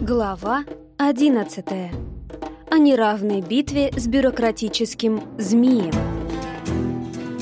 Глава 11. О неравной битве с бюрократическим змеем.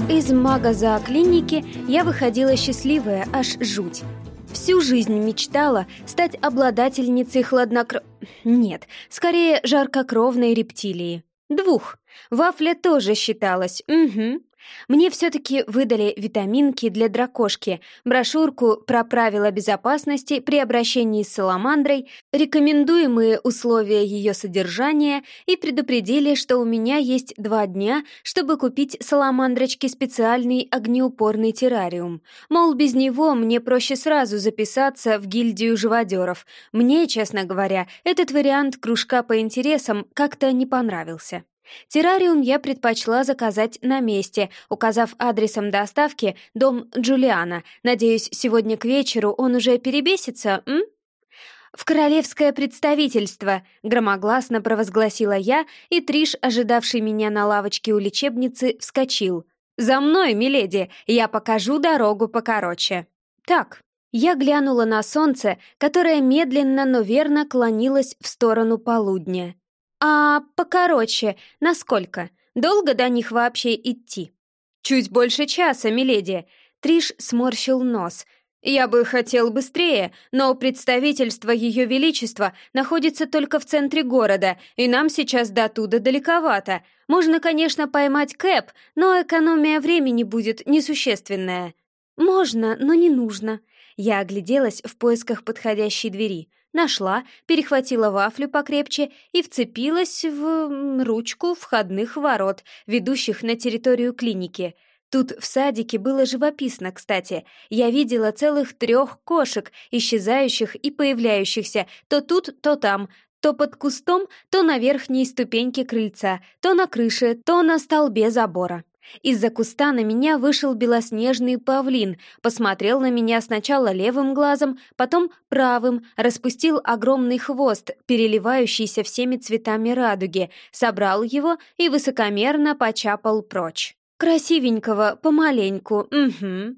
Из магаза-клиники я выходила счастливая, аж жуть. Всю жизнь мечтала стать обладательницей хладнокро... Нет, скорее жаркокровной рептилии. Двух. Вафля тоже считалась. Угу. Мне все-таки выдали витаминки для дракошки, брошюрку про правила безопасности при обращении с саламандрой, рекомендуемые условия ее содержания и предупредили, что у меня есть два дня, чтобы купить саламандрочке специальный огнеупорный террариум. Мол, без него мне проще сразу записаться в гильдию живодеров. Мне, честно говоря, этот вариант кружка по интересам как-то не понравился. Террариум я предпочла заказать на месте, указав адресом доставки дом Джулиана. Надеюсь, сегодня к вечеру он уже перебесится, м? «В королевское представительство!» — громогласно провозгласила я, и Триш, ожидавший меня на лавочке у лечебницы, вскочил. «За мной, миледи! Я покажу дорогу покороче!» «Так». Я глянула на солнце, которое медленно, но верно клонилось в сторону полудня. «А покороче, насколько? Долго до них вообще идти?» «Чуть больше часа, миледи!» Триш сморщил нос. «Я бы хотел быстрее, но представительство Ее Величества находится только в центре города, и нам сейчас до туда далековато. Можно, конечно, поймать Кэп, но экономия времени будет несущественная». «Можно, но не нужно». Я огляделась в поисках подходящей двери. Нашла, перехватила вафлю покрепче и вцепилась в ручку входных ворот, ведущих на территорию клиники. Тут в садике было живописно, кстати. Я видела целых трех кошек, исчезающих и появляющихся то тут, то там, то под кустом, то на верхней ступеньке крыльца, то на крыше, то на столбе забора. Из-за куста на меня вышел белоснежный павлин, посмотрел на меня сначала левым глазом, потом правым, распустил огромный хвост, переливающийся всеми цветами радуги, собрал его и высокомерно почапал прочь. Красивенького, помаленьку, угу.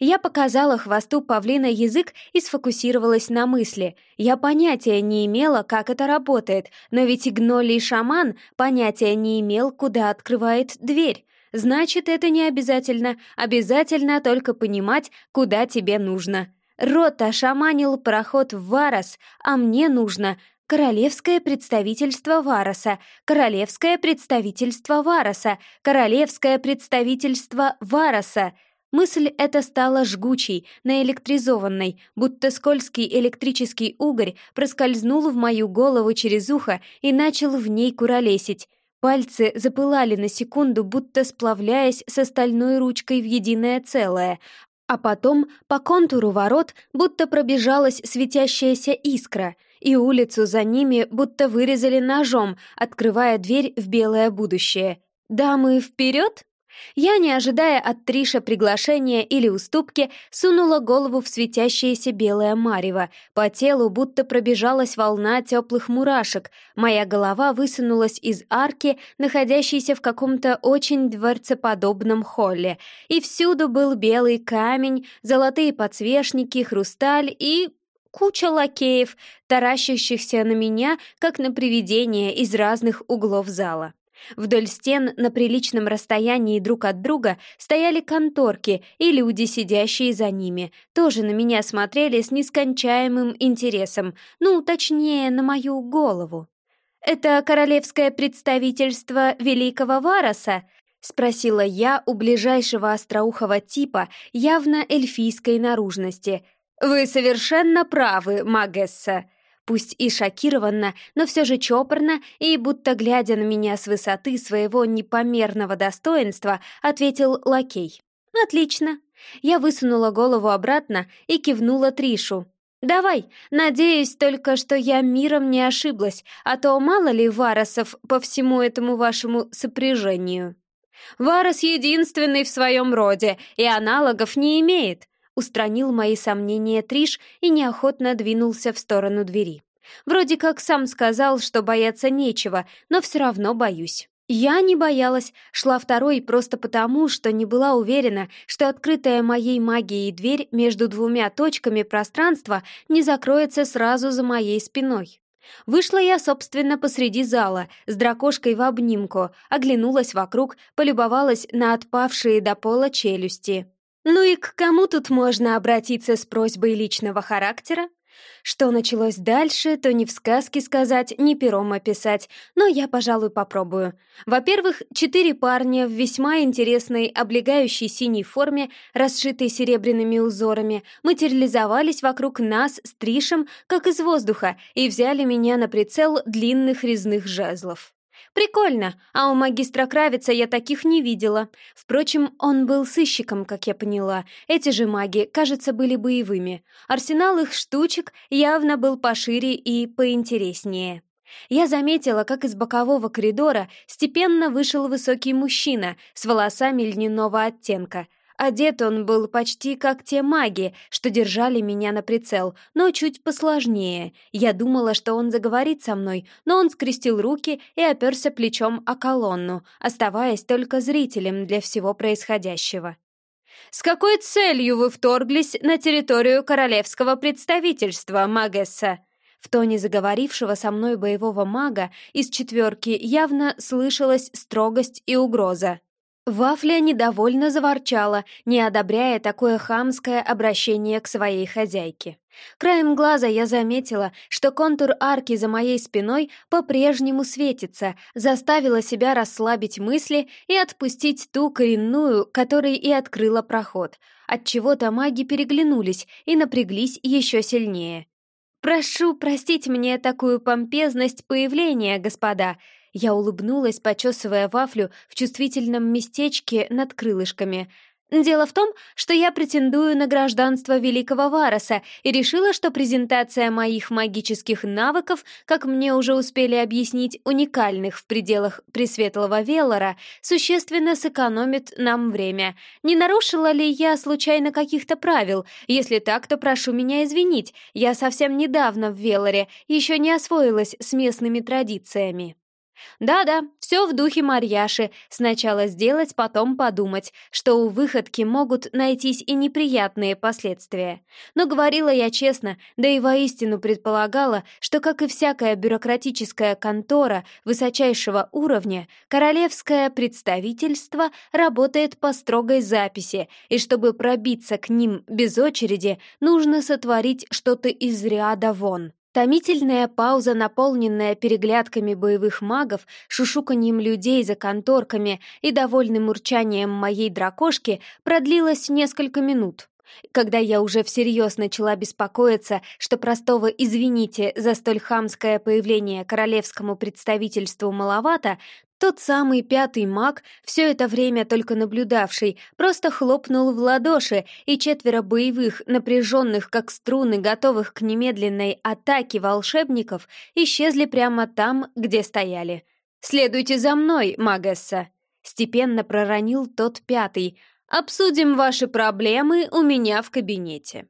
Я показала хвосту павлина язык и сфокусировалась на мысли. Я понятия не имела, как это работает, но ведь гнолий шаман понятия не имел, куда открывает дверь. Значит, это не обязательно. Обязательно только понимать, куда тебе нужно. Рот ошаманил проход в Варос, а мне нужно Королевское представительство Вароса, Королевское представительство Вароса, Королевское представительство Вароса. Мысль эта стала жгучей, наэлектризованной, будто скользкий электрический угорь проскользнул в мою голову через ухо и начал в ней куролесить. Пальцы запылали на секунду, будто сплавляясь с остальной ручкой в единое целое, а потом по контуру ворот будто пробежалась светящаяся искра, и улицу за ними будто вырезали ножом, открывая дверь в белое будущее. «Дамы, вперед!» Я, не ожидая от Триша приглашения или уступки, сунула голову в светящееся белое марево. По телу будто пробежалась волна теплых мурашек. Моя голова высунулась из арки, находящейся в каком-то очень дворцеподобном холле. И всюду был белый камень, золотые подсвечники, хрусталь и куча лакеев, таращащихся на меня, как на привидение из разных углов зала. Вдоль стен на приличном расстоянии друг от друга стояли конторки и люди, сидящие за ними, тоже на меня смотрели с нескончаемым интересом, ну, точнее, на мою голову. «Это королевское представительство Великого Вароса?» — спросила я у ближайшего остроухого типа, явно эльфийской наружности. «Вы совершенно правы, Магесса», пусть и шокированно, но все же чопорно и, будто глядя на меня с высоты своего непомерного достоинства, ответил лакей. «Отлично». Я высунула голову обратно и кивнула Тришу. «Давай, надеюсь только, что я миром не ошиблась, а то мало ли варосов по всему этому вашему сопряжению». «Варос единственный в своем роде и аналогов не имеет», устранил мои сомнения Триш и неохотно двинулся в сторону двери. Вроде как сам сказал, что бояться нечего, но все равно боюсь. Я не боялась, шла второй просто потому, что не была уверена, что открытая моей магией дверь между двумя точками пространства не закроется сразу за моей спиной. Вышла я, собственно, посреди зала, с дракошкой в обнимку, оглянулась вокруг, полюбовалась на отпавшие до пола челюсти. Ну и к кому тут можно обратиться с просьбой личного характера? Что началось дальше, то ни в сказке сказать, ни пером описать, но я, пожалуй, попробую. Во-первых, четыре парня в весьма интересной облегающей синей форме, расшитой серебряными узорами, материализовались вокруг нас с Тришем, как из воздуха, и взяли меня на прицел длинных резных жезлов. Прикольно, а у магистра Кравица я таких не видела. Впрочем, он был сыщиком, как я поняла. Эти же маги, кажется, были боевыми. Арсенал их штучек явно был пошире и поинтереснее. Я заметила, как из бокового коридора степенно вышел высокий мужчина с волосами льняного оттенка — Одет он был почти как те маги, что держали меня на прицел, но чуть посложнее. Я думала, что он заговорит со мной, но он скрестил руки и оперся плечом о колонну, оставаясь только зрителем для всего происходящего. «С какой целью вы вторглись на территорию королевского представительства, Магесса?» В тоне заговорившего со мной боевого мага из четверки явно слышалась строгость и угроза. Вафля недовольно заворчала, не одобряя такое хамское обращение к своей хозяйке. Краем глаза я заметила, что контур арки за моей спиной по-прежнему светится, заставила себя расслабить мысли и отпустить ту коренную, которой и открыла проход. Отчего-то маги переглянулись и напряглись еще сильнее. «Прошу простить мне такую помпезность появления, господа», я улыбнулась, почесывая вафлю в чувствительном местечке над крылышками. «Дело в том, что я претендую на гражданство Великого Вароса и решила, что презентация моих магических навыков, как мне уже успели объяснить, уникальных в пределах Пресветлого Веллора, существенно сэкономит нам время. Не нарушила ли я случайно каких-то правил? Если так, то прошу меня извинить. Я совсем недавно в Веллоре, еще не освоилась с местными традициями». Да-да, все в духе Марьяши. Сначала сделать, потом подумать, что у выходки могут найтись и неприятные последствия. Но говорила я честно, да и воистину предполагала, что, как и всякая бюрократическая контора высочайшего уровня, королевское представительство работает по строгой записи, и чтобы пробиться к ним без очереди, нужно сотворить что-то из ряда вон. Томительная пауза, наполненная переглядками боевых магов, шушуканьем людей за конторками и довольным урчанием моей дракошки, продлилась несколько минут. Когда я уже всерьез начала беспокоиться, что простого «извините» за столь хамское появление королевскому представительству маловато, тот самый пятый маг, все это время только наблюдавший, просто хлопнул в ладоши, и четверо боевых, напряженных как струны, готовых к немедленной атаке волшебников, исчезли прямо там, где стояли. «Следуйте за мной, Магесса!» Степенно проронил тот пятый. «Обсудим ваши проблемы у меня в кабинете».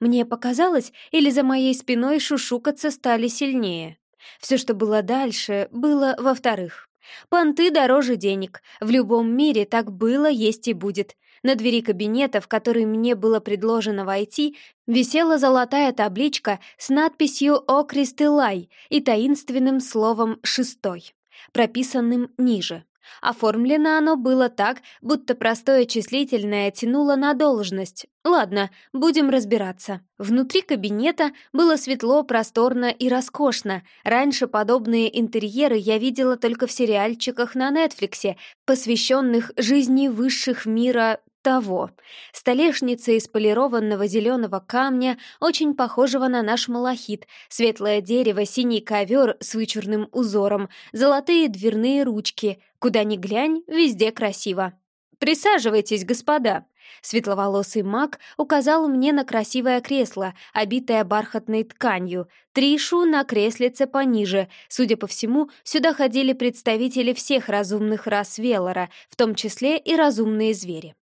Мне показалось, или за моей спиной шушукаться стали сильнее. Все, что было дальше, было во-вторых. Понты дороже денег. В любом мире так было, есть и будет. На двери кабинета, в который мне было предложено войти, висела золотая табличка с надписью «О Кристелай» и таинственным словом «шестой», прописанным ниже. Оформлено оно было так, будто простое числительное тянуло на должность. Ладно, будем разбираться. Внутри кабинета было светло, просторно и роскошно. Раньше подобные интерьеры я видела только в сериальчиках на Нетфликсе, посвященных жизни высших мира того. Столешница из полированного зеленого камня, очень похожего на наш малахит, светлое дерево, синий ковер с вычурным узором, золотые дверные ручки. Куда ни глянь, везде красиво. «Присаживайтесь, господа!» Светловолосый маг указал мне на красивое кресло, обитое бархатной тканью, Тришу на креслице пониже. Судя по всему, сюда ходили представители всех разумных рас Велора, в том числе и разумные звери.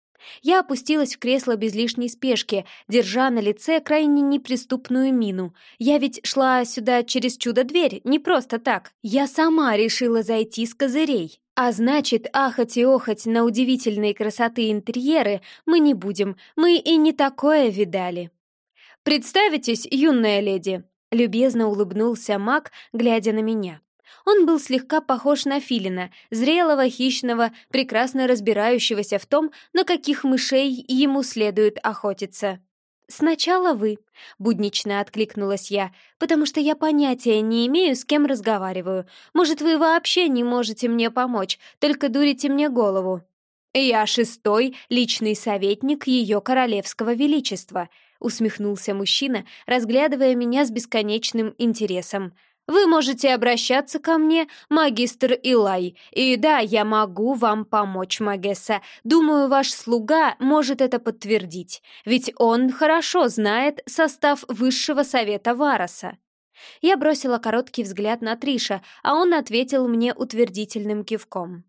Я опустилась в кресло без лишней спешки, держа на лице крайне неприступную мину. Я ведь шла сюда через чудо-дверь, не просто так. Я сама решила зайти с козырей. А значит, ахать и охать на удивительные красоты интерьеры мы не будем, мы и не такое видали. «Представитесь, юная леди!» — любезно улыбнулся маг, глядя на меня. Он был слегка похож на филина, зрелого, хищного, прекрасно разбирающегося в том, на каких мышей ему следует охотиться. «Сначала вы», — буднично откликнулась я, «потому что я понятия не имею, с кем разговариваю. Может, вы вообще не можете мне помочь, только дурите мне голову». «Я шестой личный советник Ее Королевского Величества», — усмехнулся мужчина, разглядывая меня с бесконечным интересом. Вы можете обращаться ко мне, магистр Илай. И да, я могу вам помочь, Магесса. Думаю, ваш слуга может это подтвердить, ведь он хорошо знает состав Высшего Совета Вароса. Я бросила короткий взгляд на Триша, а он ответил мне утвердительным кивком.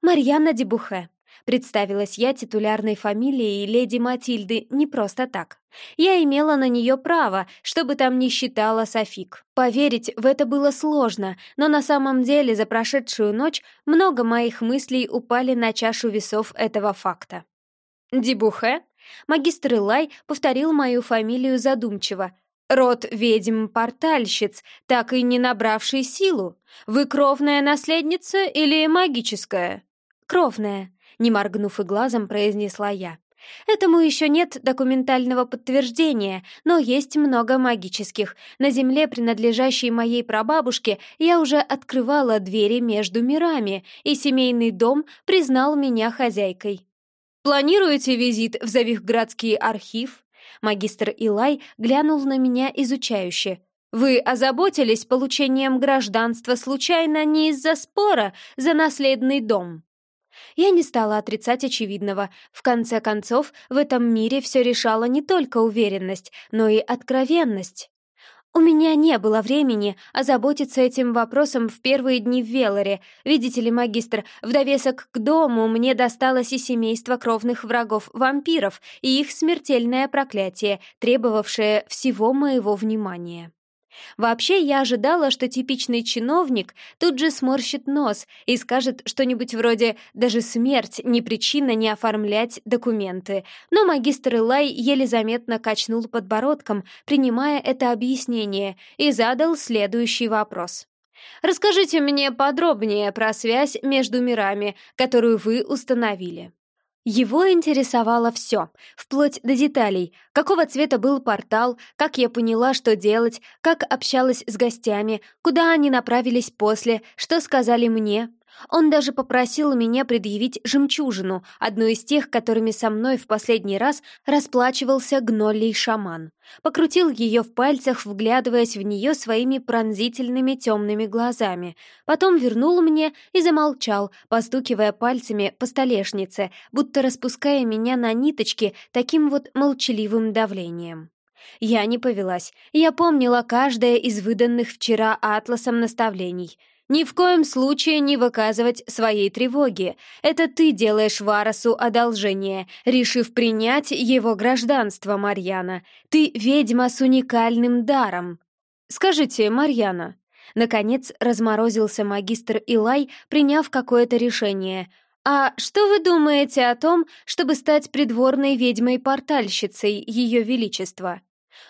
«Марьяна Дебухе», Представилась я титулярной фамилией леди Матильды не просто так. Я имела на нее право, чтобы там не считала Софик. Поверить в это было сложно, но на самом деле за прошедшую ночь много моих мыслей упали на чашу весов этого факта. «Дебухе?» Магистр Илай повторил мою фамилию задумчиво. «Род ведьм-портальщиц, так и не набравший силу. Вы кровная наследница или магическая?» «Кровная», не моргнув и глазом, произнесла я. Этому еще нет документального подтверждения, но есть много магических. На земле, принадлежащей моей прабабушке, я уже открывала двери между мирами, и семейный дом признал меня хозяйкой. «Планируете визит в Завихградский архив?» Магистр Илай глянул на меня изучающе. «Вы озаботились получением гражданства случайно не из-за спора за наследный дом?» Я не стала отрицать очевидного. В конце концов, в этом мире все решала не только уверенность, но и откровенность. У меня не было времени озаботиться этим вопросом в первые дни в Велоре. Видите ли, магистр, в довесок к дому мне досталось и семейство кровных врагов-вампиров, и их смертельное проклятие, требовавшее всего моего внимания. Вообще, я ожидала, что типичный чиновник тут же сморщит нос и скажет что-нибудь вроде «даже смерть не причина не оформлять документы». Но магистр Илай еле заметно качнул подбородком, принимая это объяснение, и задал следующий вопрос. «Расскажите мне подробнее про связь между мирами, которую вы установили». Его интересовало все, вплоть до деталей. Какого цвета был портал, как я поняла, что делать, как общалась с гостями, куда они направились после, что сказали мне, он даже попросил меня предъявить жемчужину, одну из тех, которыми со мной в последний раз расплачивался гноллий шаман. Покрутил ее в пальцах, вглядываясь в нее своими пронзительными темными глазами. Потом вернул мне и замолчал, постукивая пальцами по столешнице, будто распуская меня на ниточки таким вот молчаливым давлением. Я не повелась. Я помнила каждое из выданных вчера атласом наставлений — ни в коем случае не выказывать своей тревоги. Это ты делаешь Варосу одолжение, решив принять его гражданство, Марьяна. Ты ведьма с уникальным даром. Скажите, Марьяна. Наконец разморозился магистр Илай, приняв какое-то решение. «А что вы думаете о том, чтобы стать придворной ведьмой-портальщицей Ее Величества?»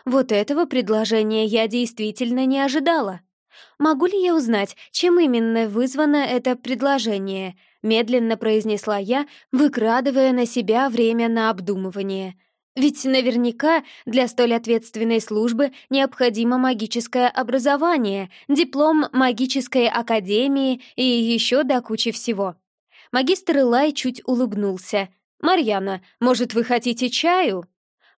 Вот этого предложения я действительно не ожидала. «Могу ли я узнать, чем именно вызвано это предложение?» — медленно произнесла я, выкрадывая на себя время на обдумывание. «Ведь наверняка для столь ответственной службы необходимо магическое образование, диплом магической академии и еще до кучи всего». Магистр Илай чуть улыбнулся. «Марьяна, может, вы хотите чаю?»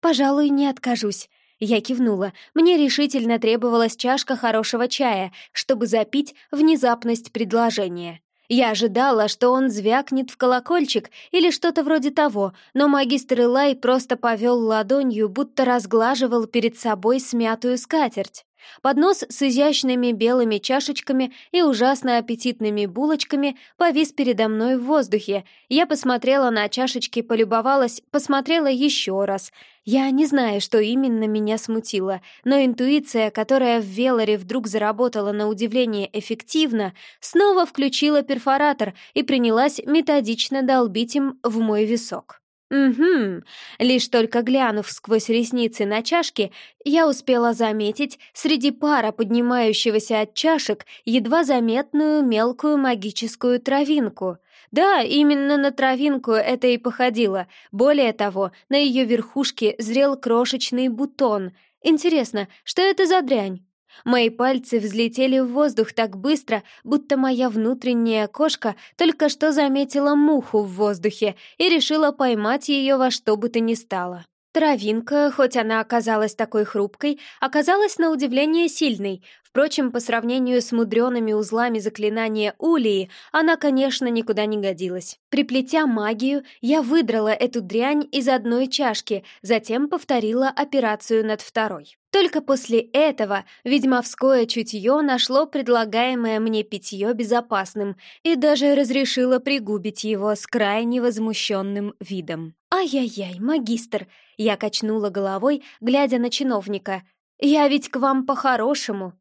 «Пожалуй, не откажусь», я кивнула. Мне решительно требовалась чашка хорошего чая, чтобы запить внезапность предложения. Я ожидала, что он звякнет в колокольчик или что-то вроде того, но магистр Илай просто повел ладонью, будто разглаживал перед собой смятую скатерть. Поднос с изящными белыми чашечками и ужасно аппетитными булочками повис передо мной в воздухе. Я посмотрела на чашечки, полюбовалась, посмотрела еще раз. Я не знаю, что именно меня смутило, но интуиция, которая в Велоре вдруг заработала на удивление эффективно, снова включила перфоратор и принялась методично долбить им в мой висок. Угу. Лишь только глянув сквозь ресницы на чашки, я успела заметить среди пара поднимающегося от чашек едва заметную мелкую магическую травинку. Да, именно на травинку это и походило. Более того, на ее верхушке зрел крошечный бутон. Интересно, что это за дрянь? Мои пальцы взлетели в воздух так быстро, будто моя внутренняя кошка только что заметила муху в воздухе и решила поймать ее во что бы то ни стало. Травинка, хоть она оказалась такой хрупкой, оказалась на удивление сильной. Впрочем, по сравнению с мудреными узлами заклинания Улии, она, конечно, никуда не годилась. Приплетя магию, я выдрала эту дрянь из одной чашки, затем повторила операцию над второй. Только после этого ведьмовское чутье нашло предлагаемое мне питье безопасным и даже разрешило пригубить его с крайне возмущенным видом. «Ай-яй-яй, магистр!» — я качнула головой, глядя на чиновника. «Я ведь к вам по-хорошему!»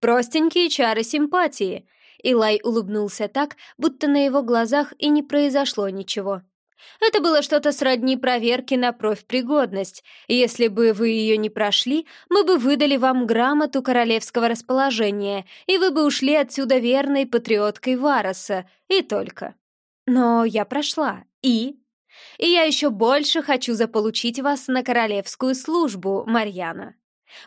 «Простенькие чары симпатии!» Илай улыбнулся так, будто на его глазах и не произошло ничего. Это было что-то сродни проверки на профпригодность. Если бы вы ее не прошли, мы бы выдали вам грамоту королевского расположения, и вы бы ушли отсюда верной патриоткой Вароса, и только. Но я прошла, и... И я еще больше хочу заполучить вас на королевскую службу, Марьяна.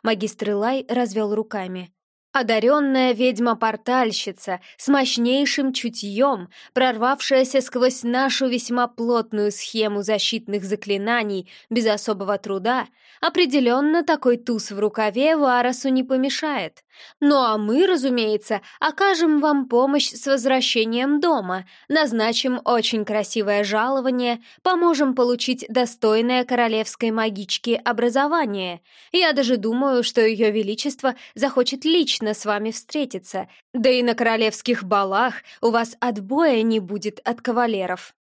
Магистр Илай развел руками. Одаренная ведьма-портальщица с мощнейшим чутьем, прорвавшаяся сквозь нашу весьма плотную схему защитных заклинаний без особого труда, определенно такой туз в рукаве Варасу не помешает. Ну а мы, разумеется, окажем вам помощь с возвращением дома, назначим очень красивое жалование, поможем получить достойное королевской магички образование. Я даже думаю, что Ее Величество захочет лично с вами встретиться, да и на королевских балах у вас отбоя не будет от кавалеров.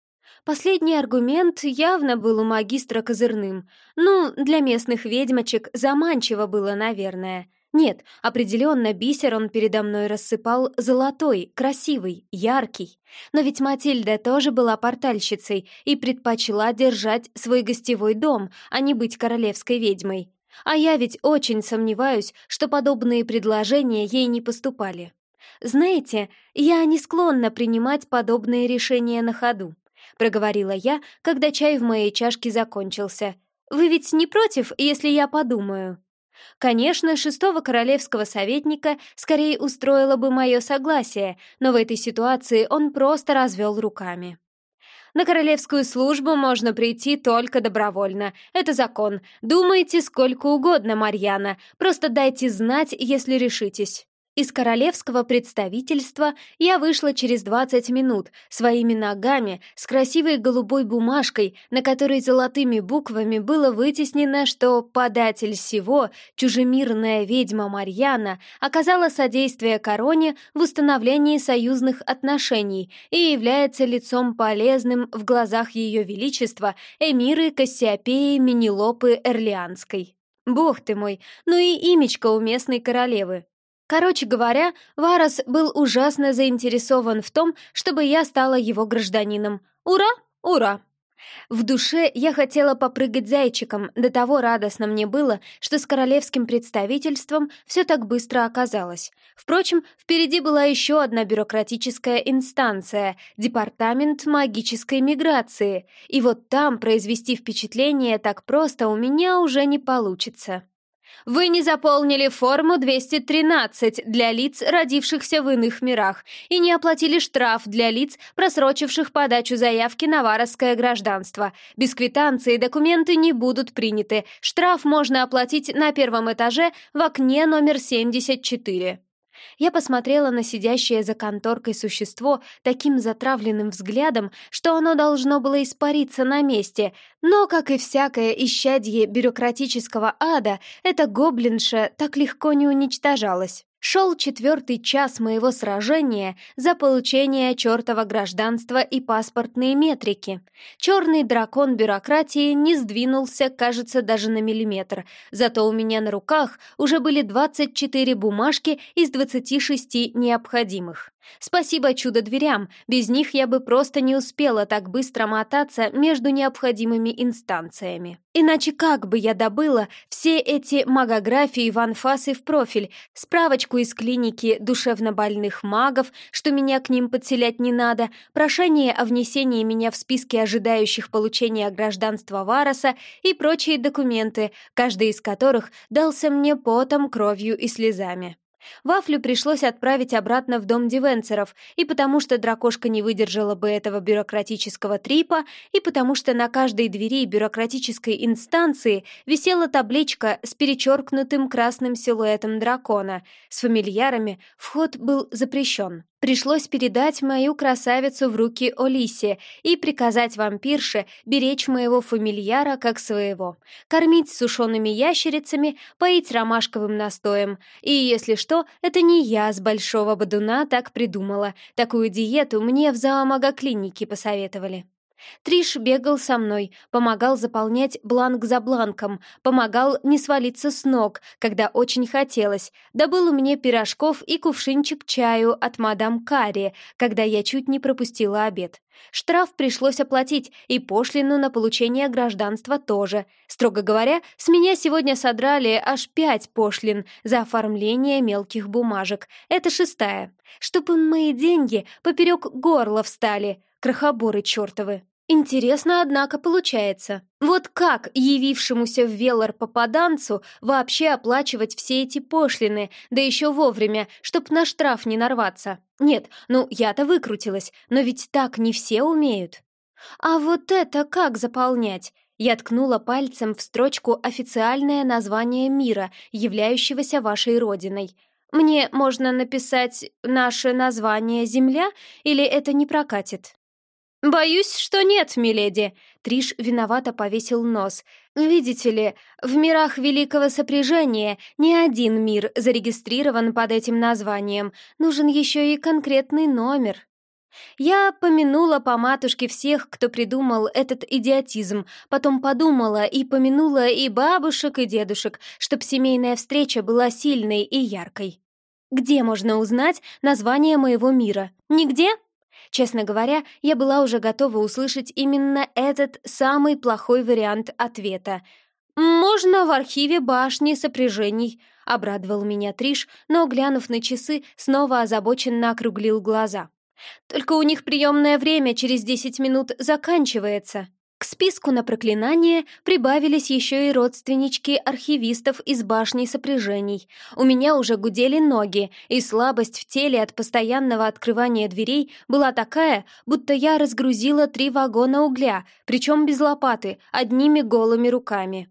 Последний аргумент явно был у магистра козырным. Ну, для местных ведьмочек заманчиво было, наверное. Нет, определенно бисер он передо мной рассыпал золотой, красивый, яркий. Но ведь Матильда тоже была портальщицей и предпочла держать свой гостевой дом, а не быть королевской ведьмой. А я ведь очень сомневаюсь, что подобные предложения ей не поступали. Знаете, я не склонна принимать подобные решения на ходу, проговорила я, когда чай в моей чашке закончился. Вы ведь не против, если я подумаю? Конечно, шестого королевского советника скорее устроило бы мое согласие, но в этой ситуации он просто развел руками. На королевскую службу можно прийти только добровольно. Это закон. Думайте сколько угодно, Марьяна. Просто дайте знать, если решитесь. Из королевского представительства я вышла через 20 минут своими ногами с красивой голубой бумажкой, на которой золотыми буквами было вытеснено, что податель всего, чужемирная ведьма Марьяна, оказала содействие короне в установлении союзных отношений и является лицом полезным в глазах Ее Величества эмиры Кассиопеи Менелопы Эрлианской. Бог ты мой, ну и имечко у местной королевы. Короче говоря, Варас был ужасно заинтересован в том, чтобы я стала его гражданином. Ура! Ура! В душе я хотела попрыгать зайчиком, до того радостно мне было, что с королевским представительством все так быстро оказалось. Впрочем, впереди была еще одна бюрократическая инстанция — Департамент магической миграции, и вот там произвести впечатление так просто у меня уже не получится. Вы не заполнили форму 213 для лиц, родившихся в иных мирах, и не оплатили штраф для лиц, просрочивших подачу заявки на варосское гражданство. Без квитанции документы не будут приняты. Штраф можно оплатить на первом этаже в окне номер 74. Я посмотрела на сидящее за конторкой существо таким затравленным взглядом, что оно должно было испариться на месте, но, как и всякое исчадье бюрократического ада, эта гоблинша так легко не уничтожалась. Шел четвертый час моего сражения за получение чертова гражданства и паспортные метрики. Черный дракон бюрократии не сдвинулся, кажется, даже на миллиметр. Зато у меня на руках уже были 24 бумажки из 26 необходимых. Спасибо чудо-дверям, без них я бы просто не успела так быстро мотаться между необходимыми инстанциями. Иначе как бы я добыла все эти магографии в анфас и в профиль, справочку из клиники душевнобольных магов, что меня к ним подселять не надо, прошение о внесении меня в списки ожидающих получения гражданства Вароса и прочие документы, каждый из которых дался мне потом, кровью и слезами. Вафлю пришлось отправить обратно в дом Дивенцеров, и потому что дракошка не выдержала бы этого бюрократического трипа, и потому что на каждой двери бюрократической инстанции висела табличка с перечеркнутым красным силуэтом дракона. С фамильярами вход был запрещен. Пришлось передать мою красавицу в руки Олисе и приказать вампирше беречь моего фамильяра как своего, кормить сушеными ящерицами, поить ромашковым настоем. И, если что, это не я с Большого Бадуна так придумала. Такую диету мне в зоомагоклинике посоветовали. Триш бегал со мной, помогал заполнять бланк за бланком, помогал не свалиться с ног, когда очень хотелось, добыл меня пирожков и кувшинчик чаю от мадам Карри, когда я чуть не пропустила обед. Штраф пришлось оплатить, и пошлину на получение гражданства тоже. Строго говоря, с меня сегодня содрали аж пять пошлин за оформление мелких бумажек. Это шестая. Чтобы мои деньги поперек горла встали, крохоборы чертовы. Интересно, однако, получается. Вот как явившемуся в Веллар попаданцу вообще оплачивать все эти пошлины, да еще вовремя, чтоб на штраф не нарваться? Нет, ну я-то выкрутилась, но ведь так не все умеют. А вот это как заполнять? Я ткнула пальцем в строчку «Официальное название мира, являющегося вашей родиной». Мне можно написать «Наше название Земля» или это не прокатит? «Боюсь, что нет, миледи», — Триш виновато повесил нос. «Видите ли, в мирах Великого Сопряжения ни один мир зарегистрирован под этим названием. Нужен еще и конкретный номер». Я помянула по матушке всех, кто придумал этот идиотизм, потом подумала и помянула и бабушек, и дедушек, чтоб семейная встреча была сильной и яркой. «Где можно узнать название моего мира? Нигде?» Честно говоря, я была уже готова услышать именно этот самый плохой вариант ответа. «Можно в архиве башни сопряжений», — обрадовал меня Триш, но, глянув на часы, снова озабоченно округлил глаза. «Только у них приемное время через десять минут заканчивается». К списку на проклинание прибавились еще и родственнички архивистов из башни сопряжений. У меня уже гудели ноги, и слабость в теле от постоянного открывания дверей была такая, будто я разгрузила три вагона угля, причем без лопаты, одними голыми руками.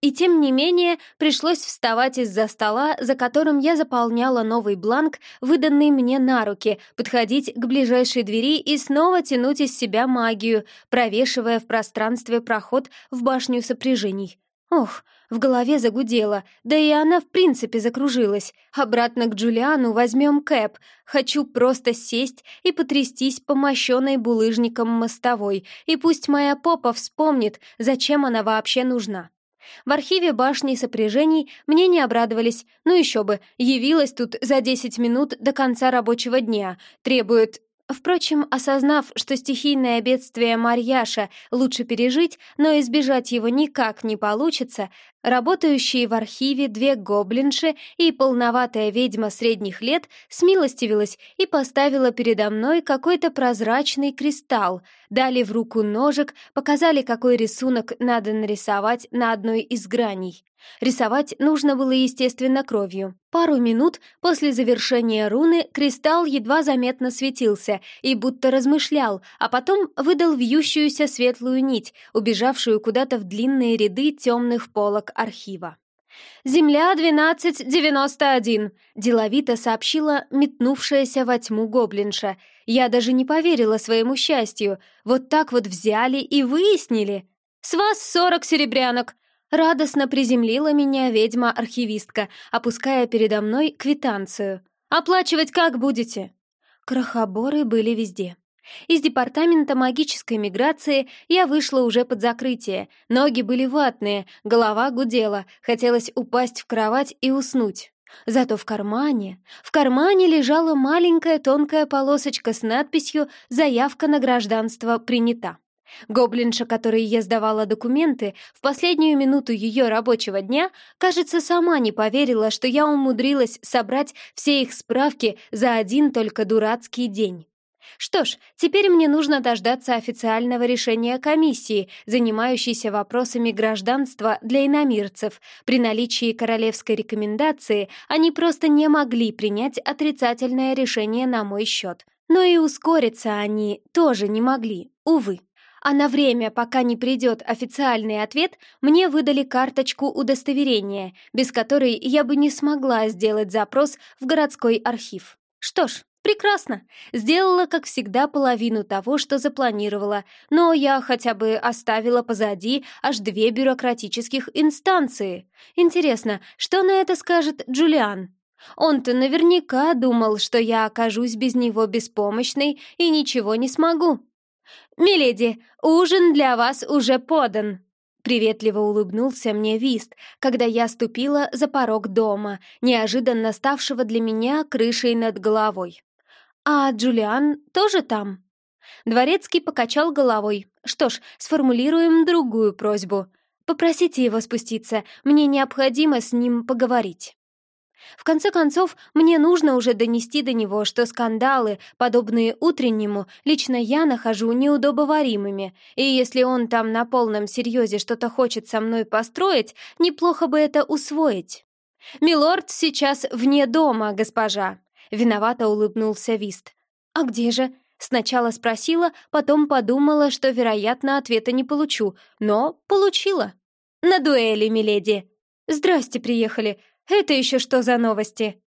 И тем не менее пришлось вставать из-за стола, за которым я заполняла новый бланк, выданный мне на руки, подходить к ближайшей двери и снова тянуть из себя магию, провешивая в пространстве проход в башню сопряжений. Ох, в голове загудело, да и она в принципе закружилась. Обратно к Джулиану возьмем Кэп. Хочу просто сесть и потрястись по мощенной булыжником мостовой, и пусть моя попа вспомнит, зачем она вообще нужна. В архиве башни сопряжений мне не обрадовались. Ну еще бы, явилась тут за 10 минут до конца рабочего дня. Требует Впрочем, осознав, что стихийное бедствие Марьяша лучше пережить, но избежать его никак не получится, работающие в архиве две гоблинши и полноватая ведьма средних лет смилостивилась и поставила передо мной какой-то прозрачный кристалл, дали в руку ножик, показали, какой рисунок надо нарисовать на одной из граней. Рисовать нужно было, естественно, кровью. Пару минут после завершения руны кристалл едва заметно светился и будто размышлял, а потом выдал вьющуюся светлую нить, убежавшую куда-то в длинные ряды темных полок архива. «Земля 1291», — деловито сообщила метнувшаяся во тьму гоблинша. Я даже не поверила своему счастью. Вот так вот взяли и выяснили. «С вас сорок серебрянок!» Радостно приземлила меня ведьма-архивистка, опуская передо мной квитанцию. «Оплачивать как будете?» Крохоборы были везде. Из департамента магической миграции я вышла уже под закрытие. Ноги были ватные, голова гудела, хотелось упасть в кровать и уснуть. Зато в кармане, в кармане лежала маленькая тонкая полосочка с надписью «Заявка на гражданство принята». Гоблинша, которой я сдавала документы, в последнюю минуту ее рабочего дня, кажется, сама не поверила, что я умудрилась собрать все их справки за один только дурацкий день. Что ж, теперь мне нужно дождаться официального решения комиссии, занимающейся вопросами гражданства для иномирцев. При наличии королевской рекомендации они просто не могли принять отрицательное решение на мой счет. Но и ускориться они тоже не могли, увы. А на время, пока не придет официальный ответ, мне выдали карточку удостоверения, без которой я бы не смогла сделать запрос в городской архив. Что ж, Прекрасно. Сделала, как всегда, половину того, что запланировала, но я хотя бы оставила позади аж две бюрократических инстанции. Интересно, что на это скажет Джулиан? Он-то наверняка думал, что я окажусь без него беспомощной и ничего не смогу. «Миледи, ужин для вас уже подан!» Приветливо улыбнулся мне Вист, когда я ступила за порог дома, неожиданно ставшего для меня крышей над головой. «А Джулиан тоже там?» Дворецкий покачал головой. «Что ж, сформулируем другую просьбу. Попросите его спуститься, мне необходимо с ним поговорить». В конце концов, мне нужно уже донести до него, что скандалы, подобные утреннему, лично я нахожу неудобоваримыми, и если он там на полном серьезе что-то хочет со мной построить, неплохо бы это усвоить. «Милорд сейчас вне дома, госпожа», Виновато улыбнулся Вист. «А где же?» Сначала спросила, потом подумала, что, вероятно, ответа не получу, но получила. «На дуэли, миледи!» «Здрасте, приехали! Это еще что за новости?»